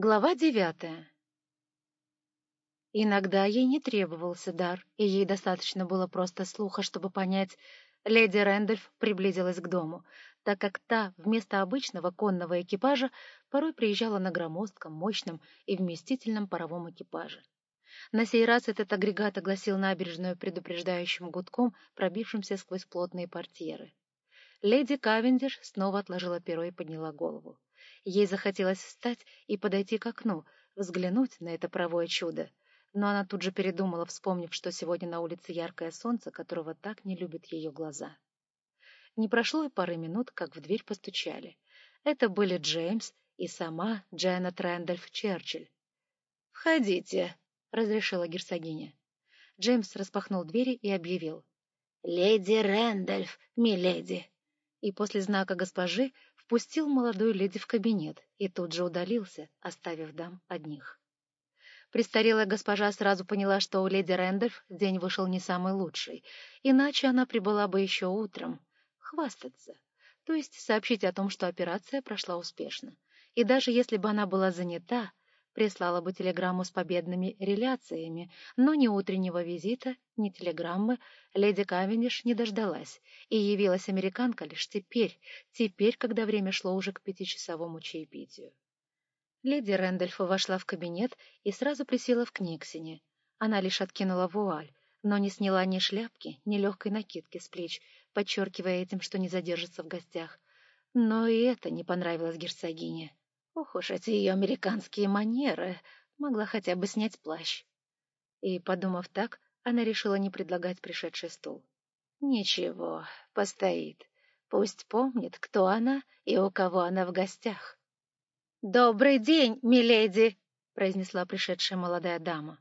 Глава девятая Иногда ей не требовался дар, и ей достаточно было просто слуха, чтобы понять, леди Рэндольф приблизилась к дому, так как та вместо обычного конного экипажа порой приезжала на громоздком, мощном и вместительном паровом экипаже. На сей раз этот агрегат огласил набережную предупреждающим гудком, пробившимся сквозь плотные портьеры. Леди Кавендиш снова отложила перо и подняла голову. Ей захотелось встать и подойти к окну, взглянуть на это правое чудо. Но она тут же передумала, вспомнив, что сегодня на улице яркое солнце, которого так не любят ее глаза. Не прошло и пары минут, как в дверь постучали. Это были Джеймс и сама Дженнет Рэндольф Черчилль. «Входите», — разрешила герцогиня. Джеймс распахнул двери и объявил. «Леди Рэндольф, миледи!» И после знака госпожи впустил молодую леди в кабинет и тут же удалился, оставив дам одних. Престарелая госпожа сразу поняла, что у леди Рэндольф день вышел не самый лучший, иначе она прибыла бы еще утром. Хвастаться, то есть сообщить о том, что операция прошла успешно. И даже если бы она была занята, прислала бы телеграмму с победными реляциями, но ни утреннего визита, ни телеграммы леди Кавендиш не дождалась, и явилась американка лишь теперь, теперь, когда время шло уже к пятичасовому чаепитию. Леди Рэндольф вошла в кабинет и сразу присела в книгсине. Она лишь откинула вуаль, но не сняла ни шляпки, ни легкой накидки с плеч, подчеркивая этим, что не задержится в гостях. Но и это не понравилось герцогине. Ох уж эти ее американские манеры, могла хотя бы снять плащ. И, подумав так, она решила не предлагать пришедший стул. Ничего, постоит. Пусть помнит, кто она и у кого она в гостях. «Добрый день, миледи!» — произнесла пришедшая молодая дама.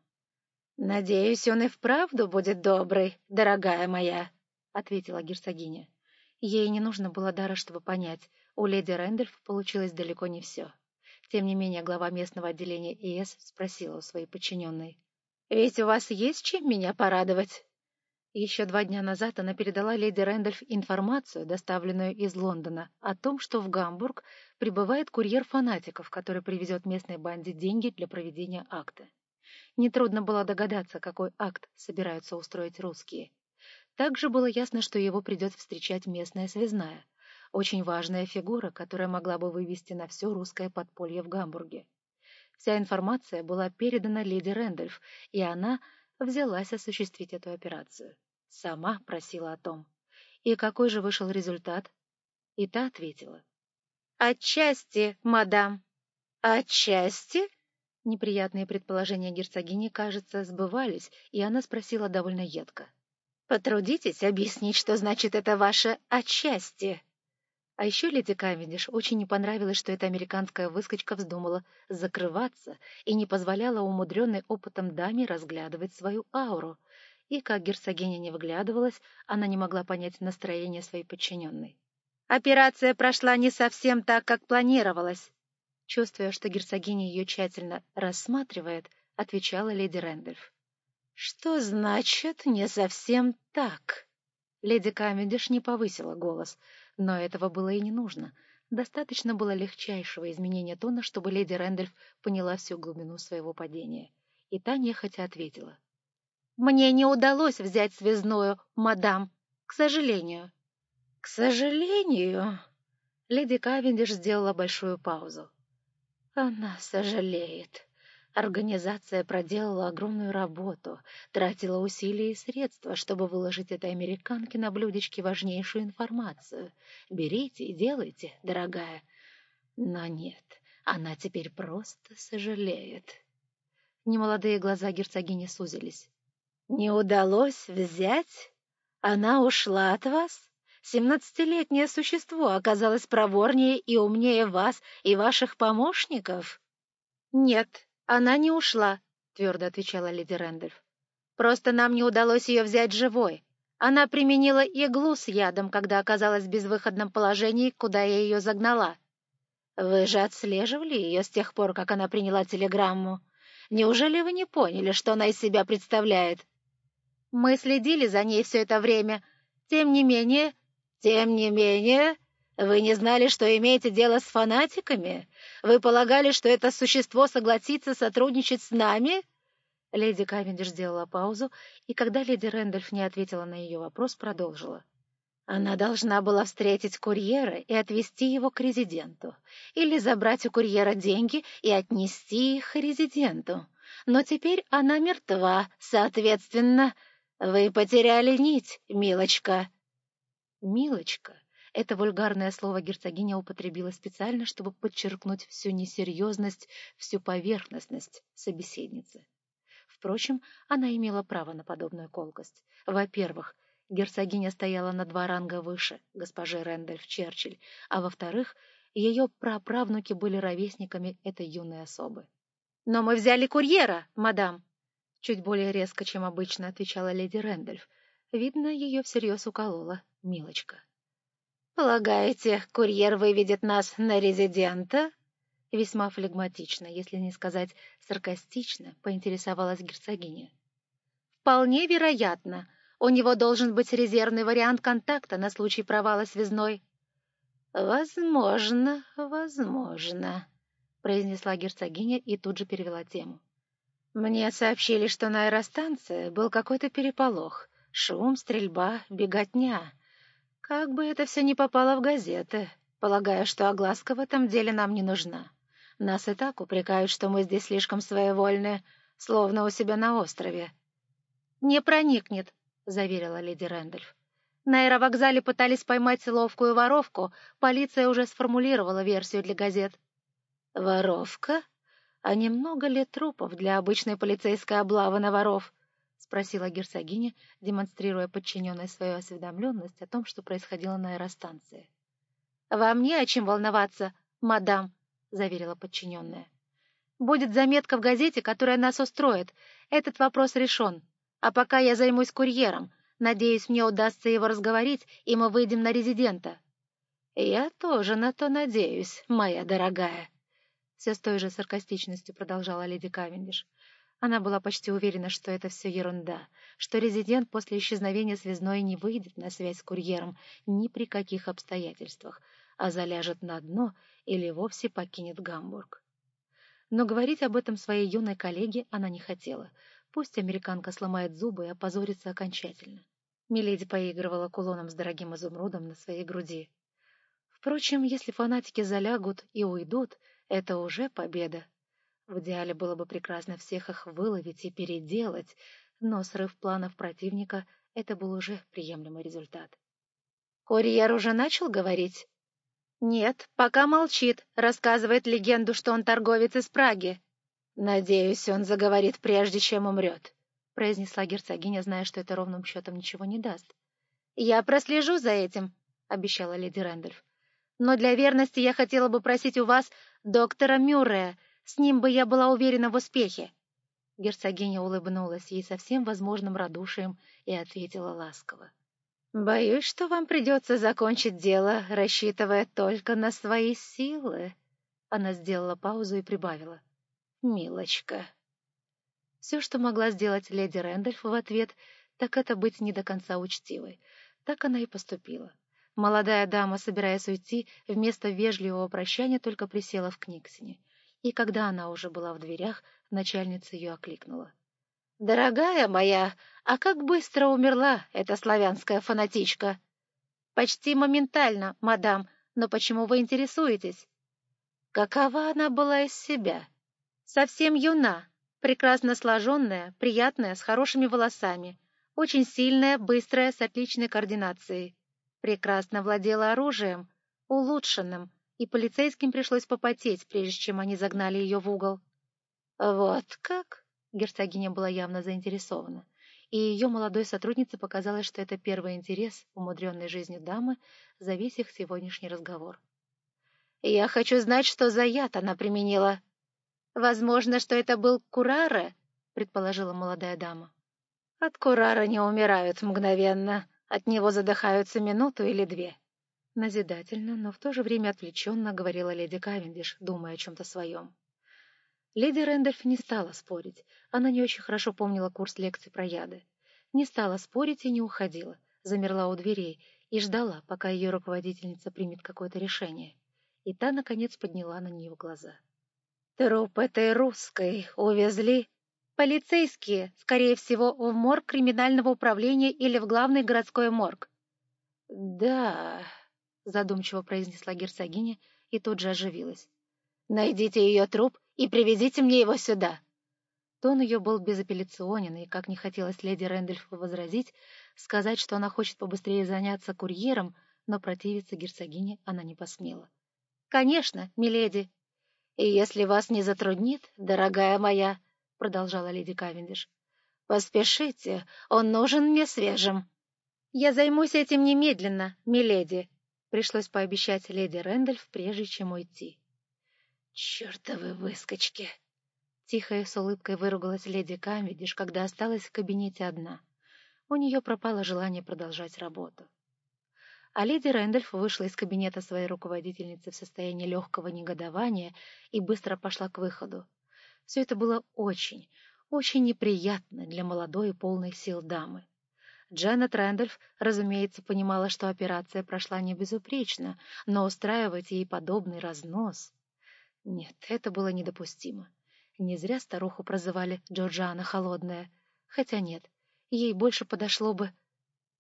«Надеюсь, он и вправду будет добрый, дорогая моя», — ответила герцогиня. Ей не нужно было дара, чтобы понять, у леди Рэндольф получилось далеко не все. Тем не менее, глава местного отделения ИС спросила у своей подчиненной. «Ведь у вас есть чем меня порадовать?» Еще два дня назад она передала леди Рэндольф информацию, доставленную из Лондона, о том, что в Гамбург прибывает курьер фанатиков, который привезет местной банде деньги для проведения акта. Нетрудно было догадаться, какой акт собираются устроить русские. Также было ясно, что его придет встречать местная связная — очень важная фигура, которая могла бы вывести на все русское подполье в Гамбурге. Вся информация была передана леди Рэндольф, и она взялась осуществить эту операцию. Сама просила о том. И какой же вышел результат? И та ответила. «Отчасти, мадам». «Отчасти?» Неприятные предположения герцогини, кажется, сбывались, и она спросила довольно едко. «Потрудитесь объяснить, что значит это ваше «отчасти». А еще леди Кавендиш очень не понравилось, что эта американская выскочка вздумала закрываться и не позволяла умудренной опытом даме разглядывать свою ауру. И, как герцогиня не выглядывалась, она не могла понять настроение своей подчиненной. «Операция прошла не совсем так, как планировалось», чувствуя, что герцогиня ее тщательно рассматривает, отвечала леди Рэндольф. «Что значит «не совсем так»?» Леди Камендиш не повысила голос, но этого было и не нужно. Достаточно было легчайшего изменения тона, чтобы леди Рэндольф поняла всю глубину своего падения. И та нехотя ответила. «Мне не удалось взять связную, мадам, к сожалению». «К сожалению?» Леди Кавендиш сделала большую паузу. «Она сожалеет». Организация проделала огромную работу, тратила усилия и средства, чтобы выложить этой американке на блюдечке важнейшую информацию. Берите и делайте, дорогая. Но нет, она теперь просто сожалеет. Немолодые глаза герцогини сузились. «Не удалось взять? Она ушла от вас?» Семнадцатилетнее существо оказалось проворнее и умнее вас и ваших помощников? Нет, «Она не ушла», — твердо отвечала леди Рэндольф. «Просто нам не удалось ее взять живой. Она применила иглу с ядом, когда оказалась в безвыходном положении, куда я ее загнала. Вы же отслеживали ее с тех пор, как она приняла телеграмму. Неужели вы не поняли, что она из себя представляет? Мы следили за ней все это время. Тем не менее... Тем не менее... Вы не знали, что имеете дело с фанатиками? Вы полагали, что это существо согласится сотрудничать с нами?» Леди Кавендиш сделала паузу, и когда леди Рэндольф не ответила на ее вопрос, продолжила. Она должна была встретить курьера и отвезти его к резиденту, или забрать у курьера деньги и отнести их резиденту. Но теперь она мертва, соответственно, вы потеряли нить, милочка. Милочка это вульгарное слово герцогиня употребила специально, чтобы подчеркнуть всю несерьезность, всю поверхностность собеседницы. Впрочем, она имела право на подобную колкость. Во-первых, герцогиня стояла на два ранга выше госпожи Рэндольф Черчилль, а во-вторых, ее праправнуки были ровесниками этой юной особы. «Но мы взяли курьера, мадам!» Чуть более резко, чем обычно, отвечала леди Рэндольф. Видно, ее всерьез уколола Милочка. «Полагаете, курьер выведет нас на резидента?» Весьма флегматично, если не сказать саркастично, поинтересовалась герцогиня. «Вполне вероятно. У него должен быть резервный вариант контакта на случай провала связной». «Возможно, возможно», — произнесла герцогиня и тут же перевела тему. «Мне сообщили, что на аэростанции был какой-то переполох, шум, стрельба, беготня». Как бы это все не попало в газеты, полагая, что огласка в этом деле нам не нужна. Нас и так упрекают, что мы здесь слишком своевольны, словно у себя на острове. «Не проникнет», — заверила леди Рэндольф. На аэровокзале пытались поймать ловкую воровку, полиция уже сформулировала версию для газет. «Воровка? А немного ли трупов для обычной полицейской облавы на воров?» — спросила герцогиня, демонстрируя подчиненной свою осведомленность о том, что происходило на аэростанции. «Вам не о чем волноваться, мадам», — заверила подчиненная. «Будет заметка в газете, которая нас устроит. Этот вопрос решен. А пока я займусь курьером. Надеюсь, мне удастся его разговорить, и мы выйдем на резидента». «Я тоже на то надеюсь, моя дорогая», — все с той же саркастичностью продолжала леди Кавендиш. Она была почти уверена, что это все ерунда, что резидент после исчезновения связной не выйдет на связь с курьером ни при каких обстоятельствах, а заляжет на дно или вовсе покинет Гамбург. Но говорить об этом своей юной коллеге она не хотела. Пусть американка сломает зубы и опозорится окончательно. Миледи поигрывала кулоном с дорогим изумрудом на своей груди. Впрочем, если фанатики залягут и уйдут, это уже победа. В идеале было бы прекрасно всех их выловить и переделать, но срыв планов противника — это был уже приемлемый результат. «Курьер уже начал говорить?» «Нет, пока молчит, рассказывает легенду, что он торговец из Праги». «Надеюсь, он заговорит, прежде чем умрет», — произнесла герцогиня, зная, что это ровным счетом ничего не даст. «Я прослежу за этим», — обещала леди Рэндольф. «Но для верности я хотела бы просить у вас доктора Мюррея, с ним бы я была уверена в успехе. Герцогиня улыбнулась ей со всем возможным радушием и ответила ласково. «Боюсь, что вам придется закончить дело, рассчитывая только на свои силы». Она сделала паузу и прибавила. «Милочка». Все, что могла сделать леди Рэндольф в ответ, так это быть не до конца учтивой. Так она и поступила. Молодая дама, собираясь уйти, вместо вежливого прощания только присела в Книксине и когда она уже была в дверях, начальница ее окликнула. — Дорогая моя, а как быстро умерла эта славянская фанатичка? — Почти моментально, мадам, но почему вы интересуетесь? — Какова она была из себя? — Совсем юна, прекрасно сложенная, приятная, с хорошими волосами, очень сильная, быстрая, с отличной координацией. Прекрасно владела оружием, улучшенным, и полицейским пришлось попотеть, прежде чем они загнали ее в угол. «Вот как?» — герцогиня была явно заинтересована, и ее молодой сотруднице показалось, что это первый интерес, умудренной жизнью дамы, за весь их сегодняшний разговор. «Я хочу знать, что за яд она применила». «Возможно, что это был Курара», — предположила молодая дама. «От Курара не умирают мгновенно, от него задыхаются минуту или две», Назидательно, но в то же время отвлеченно говорила леди Кавендиш, думая о чем-то своем. Леди Рэндольф не стала спорить. Она не очень хорошо помнила курс лекций про яды. Не стала спорить и не уходила. Замерла у дверей, и ждала, пока ее руководительница примет какое-то решение. И та, наконец, подняла на нее глаза. «Труп этой русской увезли полицейские, скорее всего, в морг криминального управления или в главный городской морг». «Да», — задумчиво произнесла герцогиня и тут же оживилась. «Найдите ее труп и привезите мне его сюда». Тон ее был безапелляционен, и, как не хотелось леди Рэндольф возразить, сказать, что она хочет побыстрее заняться курьером, но противиться герцогине она не посмела. — Конечно, миледи. — И если вас не затруднит, дорогая моя, — продолжала леди Кавендиш, — поспешите, он нужен мне свежим. — Я займусь этим немедленно, миледи, — пришлось пообещать леди Рэндольф, прежде чем уйти. — Чертовы выскочки! Тихо и с улыбкой выругалась леди Камедиш, когда осталась в кабинете одна. У нее пропало желание продолжать работу. А леди Рэндольф вышла из кабинета своей руководительницы в состоянии легкого негодования и быстро пошла к выходу. Все это было очень, очень неприятно для молодой и полной сил дамы. Дженнет Рэндольф, разумеется, понимала, что операция прошла не безупречно, но устраивать ей подобный разнос... Нет, это было недопустимо. Не зря старуху прозывали Джорджиана Холодная. Хотя нет, ей больше подошло бы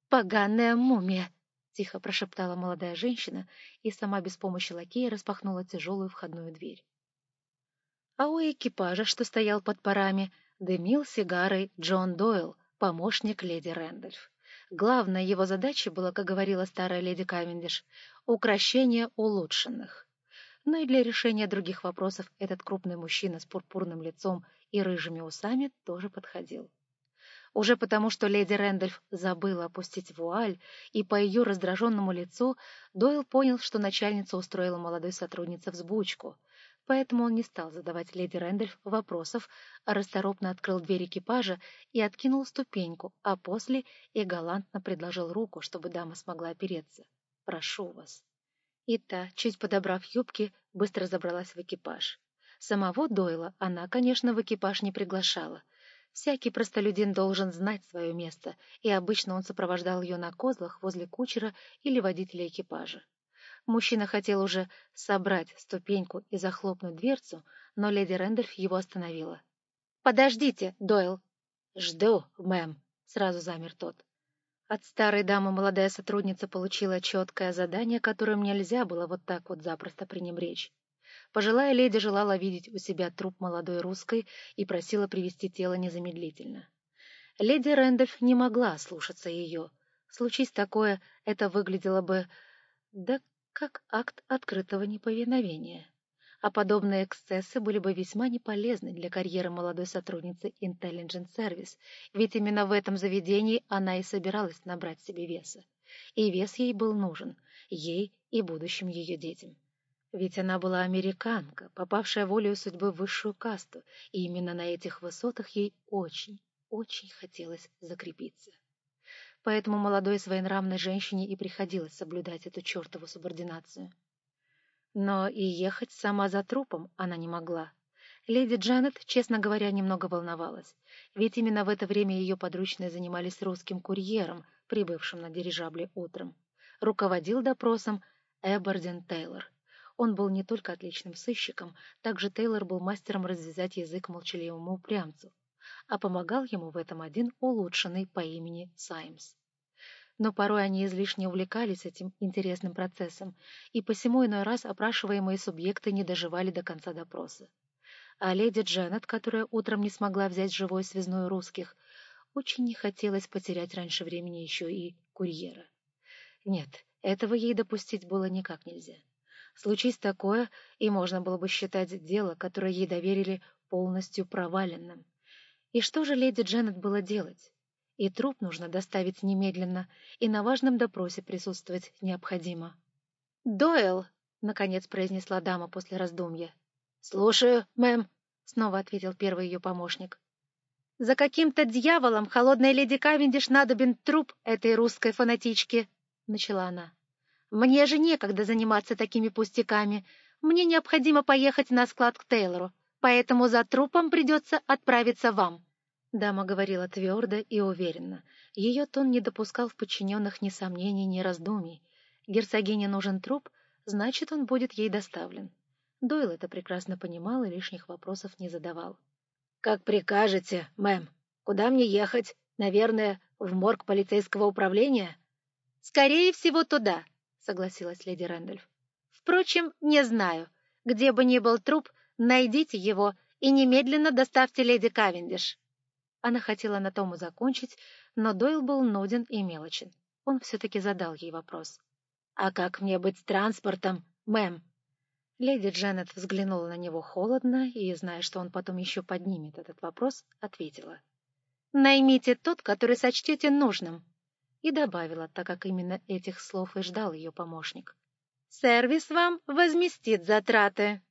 «поганая мумия», — тихо прошептала молодая женщина и сама без помощи лакея распахнула тяжелую входную дверь. А у экипажа, что стоял под парами, дымил сигарой Джон Дойл, помощник леди Рэндольф. Главная его задача была, как говорила старая леди Кавендиш, укращение улучшенных но и для решения других вопросов этот крупный мужчина с пурпурным лицом и рыжими усами тоже подходил. Уже потому, что леди Рэндольф забыла опустить вуаль, и по ее раздраженному лицу Дойл понял, что начальница устроила молодой сотруднице взбучку, поэтому он не стал задавать леди Рэндольф вопросов, а расторопно открыл дверь экипажа и откинул ступеньку, а после и галантно предложил руку, чтобы дама смогла опереться. «Прошу вас». И та, чуть подобрав юбки, быстро забралась в экипаж. Самого Дойла она, конечно, в экипаж не приглашала. Всякий простолюдин должен знать свое место, и обычно он сопровождал ее на козлах возле кучера или водителя экипажа. Мужчина хотел уже собрать ступеньку и захлопнуть дверцу, но леди Рэндольф его остановила. «Подождите, Дойл!» «Жду, мэм», — сразу замер тот. От старой дамы молодая сотрудница получила четкое задание, которым нельзя было вот так вот запросто пренебречь. Пожилая леди желала видеть у себя труп молодой русской и просила привести тело незамедлительно. Леди Рэндольф не могла слушаться ее. Случись такое, это выглядело бы... да как акт открытого неповиновения а подобные эксцессы были бы весьма неполезны для карьеры молодой сотрудницы Intelligent Service, ведь именно в этом заведении она и собиралась набрать себе веса. И вес ей был нужен, ей и будущим ее детям. Ведь она была американка, попавшая волею судьбы в высшую касту, и именно на этих высотах ей очень, очень хотелось закрепиться. Поэтому молодой своенравной женщине и приходилось соблюдать эту чертову субординацию. Но и ехать сама за трупом она не могла. Леди Джанет, честно говоря, немного волновалась, ведь именно в это время ее подручные занимались русским курьером, прибывшим на дирижабле утром. Руководил допросом Эбердин Тейлор. Он был не только отличным сыщиком, также Тейлор был мастером развязать язык молчаливому упрямцу, а помогал ему в этом один улучшенный по имени Саймс но порой они излишне увлекались этим интересным процессом, и посему иной раз опрашиваемые субъекты не доживали до конца допроса. А леди Дженнет, которая утром не смогла взять живой связной русских, очень не хотелось потерять раньше времени еще и курьера. Нет, этого ей допустить было никак нельзя. Случись такое, и можно было бы считать дело, которое ей доверили, полностью проваленным. И что же леди Дженнет было делать? и труп нужно доставить немедленно, и на важном допросе присутствовать необходимо. «Дойл!» — наконец произнесла дама после раздумья. «Слушаю, мэм», — снова ответил первый ее помощник. «За каким-то дьяволом холодная леди Кавендиш надобен труп этой русской фанатички», — начала она. «Мне же некогда заниматься такими пустяками. Мне необходимо поехать на склад к Тейлору, поэтому за трупом придется отправиться вам». Дама говорила твердо и уверенно. Ее тон не допускал в подчиненных ни сомнений, ни раздумий. Герцогине нужен труп, значит, он будет ей доставлен. Дойл это прекрасно понимал и лишних вопросов не задавал. «Как прикажете, мэм. Куда мне ехать? Наверное, в морг полицейского управления?» «Скорее всего, туда», — согласилась леди Рэндольф. «Впрочем, не знаю. Где бы ни был труп, найдите его и немедленно доставьте леди Кавендиш». Она хотела на том и закончить, но Дойл был нуден и мелочен. Он все-таки задал ей вопрос. «А как мне быть с транспортом, мэм?» Леди Дженнет взглянула на него холодно и, зная, что он потом еще поднимет этот вопрос, ответила. «Наймите тот, который сочтете нужным». И добавила, так как именно этих слов и ждал ее помощник. «Сервис вам возместит затраты».